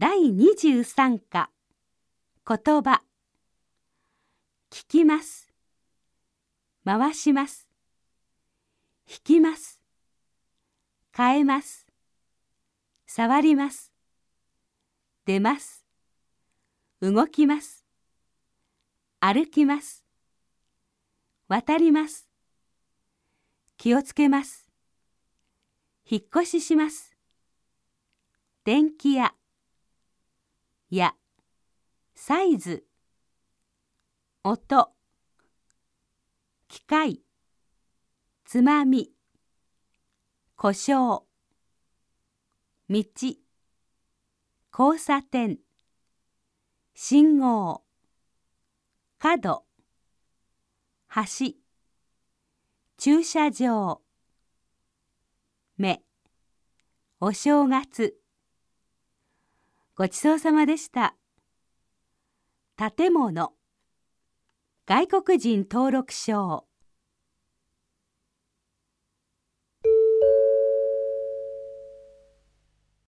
第23課。言葉。聞きます。回します。引きます。変えます。触ります。出ます。動きます。歩きます。渡ります。気をつけます。引っ越しします。電気屋。やサイズ音機械つまみ故障道交差点信号角橋駐車場目お正月。ごちそうさまでした。建物。外国人登録証。